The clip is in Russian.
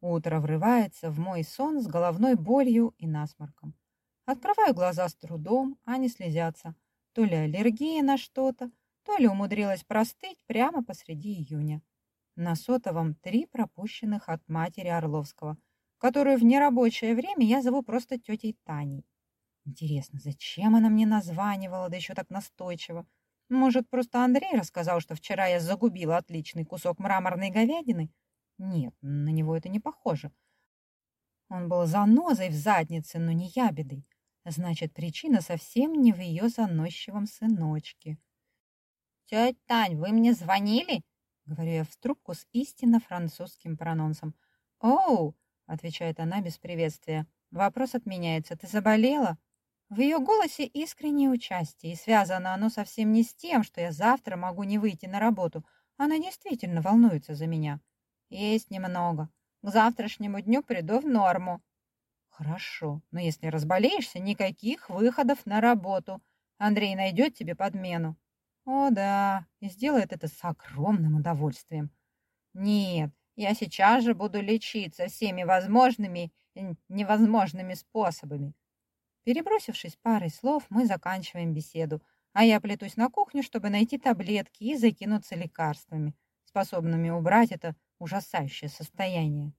Утро врывается в мой сон с головной болью и насморком. Открываю глаза с трудом, не слезятся. То ли аллергия на что-то, то ли умудрилась простыть прямо посреди июня. На сотовом три пропущенных от матери Орловского, которую в нерабочее время я зову просто тетей Таней. Интересно, зачем она мне названивала, да еще так настойчиво? Может, просто Андрей рассказал, что вчера я загубила отличный кусок мраморной говядины? Нет, на него это не похоже. Он был занозой в заднице, но не ябедой. Значит, причина совсем не в ее заносчивом сыночке. «Тетя Тань, вы мне звонили?» Говорю я в трубку с истинно французским прононсом. «Оу!» — отвечает она без приветствия. Вопрос отменяется. «Ты заболела?» В ее голосе искреннее участие, и связано оно совсем не с тем, что я завтра могу не выйти на работу. Она действительно волнуется за меня. Есть немного. К завтрашнему дню приду в норму. Хорошо, но если разболеешься, никаких выходов на работу. Андрей найдет тебе подмену. О, да, и сделает это с огромным удовольствием. Нет, я сейчас же буду лечиться всеми возможными и невозможными способами. Перебросившись парой слов, мы заканчиваем беседу, а я плетусь на кухню, чтобы найти таблетки и закинуться лекарствами, способными убрать это ужасающее состояние.